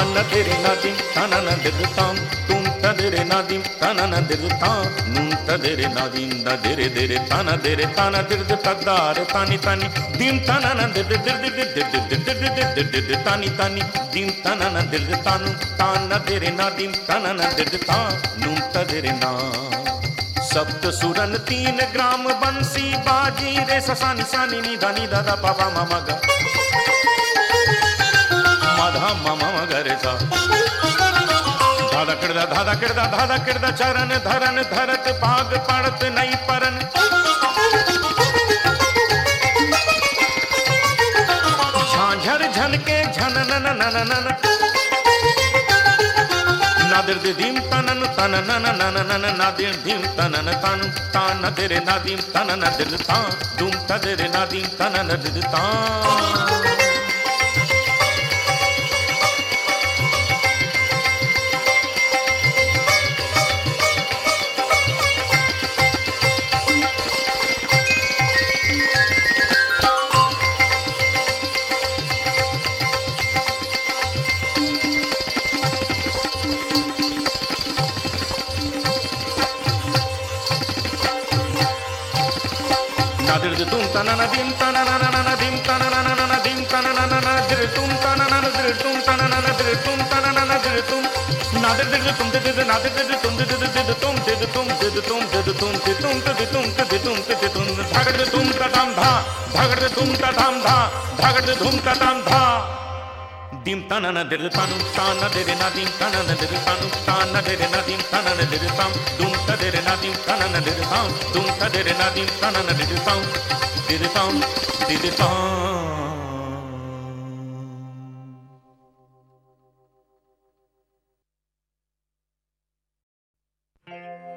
తదిరి నది తనన దిదుతాం తుం తదిరి నది తనన దిదుతాం నుం తదిరి నది దదిరి దిరి తన దిరి తన దిర్ది తద్దారి తని తని దిం తనన దిర్ది దిర్ది దిర్ది దిర్ది దిర్ది దిర్ది తని తని దిం తనన దిర్ది తను తాన దిరి నది తనన దిర్ది తా నుం తదిరి నా सप्त सुरन तीन ग्राम बंसी बाजी रे ससानी सानी निधा निधा दा पापा मामा गा धा मम गरे सा। धादा किरदा चरण धरन, धरत भाग पड़त नहीं परन। झांझर झन के झन नन नन नन नादिर तनन, तन नन नन नन नादिर दीम तनन, तन तान तेरे नादिम, तन दिल तां। दुम तदरे नादिम तनन दिल तां। Nadir de tum tanan dim tanan nan dim tanan nan dim tanan nan dir tum tanan nan dir tum tanan nan dir tum tanan nan dir tum nadir dir tum dir dir nadir dir tum dir dir dir tum dir tum dir tum dir tum dir tum dir tum dir tum dir tum dhagad de tum ta dam dha dhagad de dim tanana dir tanu tana dir na dim tanana dir tanu tana dir na dim tanana dir tam dum ta dir na dim tanana dir tam dum ta dir na dim tanana dir tam dir tam dir tam हाँ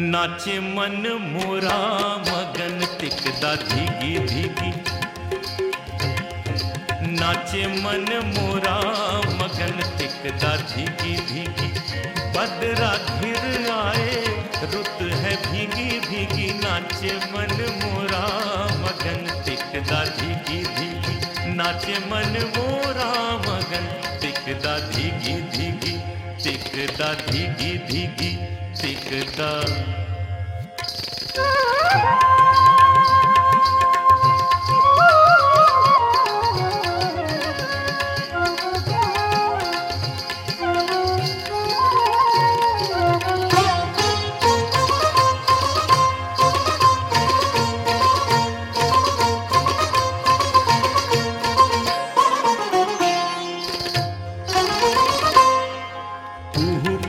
नाचे मन मोरा, मगन टिकदा धीगी धीगी। नाचे मन मोरा, मगन टिकदा धीगी धीगी। बदरा घिर आए, रुत है भीगी भीगी। नाचे मन मोरा, मगन टिकदा धीगी धीगी। नाचे मन मोरा, मगन टिकदा धीगी धीगी। टिकदा धीगी धीगी। सीखता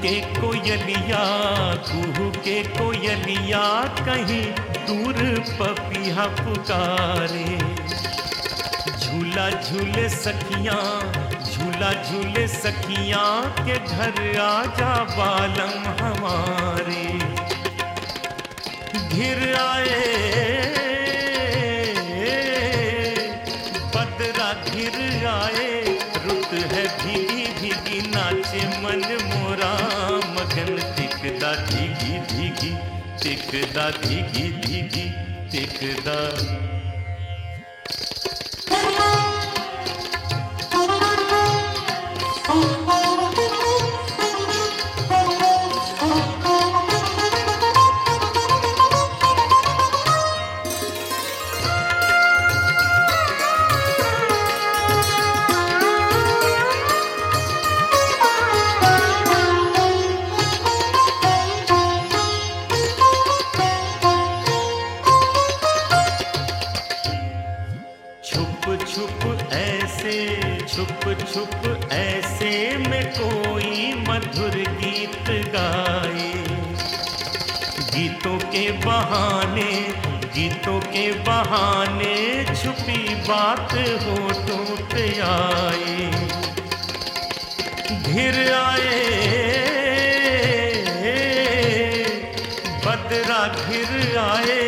के कोयलिया, कुहू के कोयलिया, कहीं दूर पपिया पुकारे। झूला झूले सखियाँ, झूला झूले सखियाँ, के घर आजा बालम हमारे। घिर आए टिकदा धीगी धीगी टिकदा धीगी धीगी टिकदा। छुप, ऐसे में कोई मधुर गीत गाए। गीतों के बहाने, गीतों के बहाने छुपी बात हो पे आए। घिर आए, बदरा घिर आए।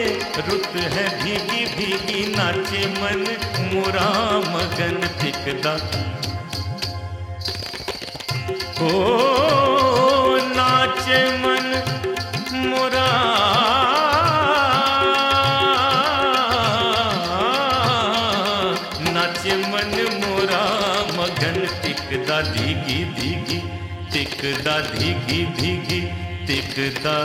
रुत है भीगी भीगी नाचे मन मोरा मगन टिकदा ओ नाचे मन मुरा। नाचे मन मोरा, मगन टिकदा धीगी धीगी टिकदा धीगी धीगी टिकदा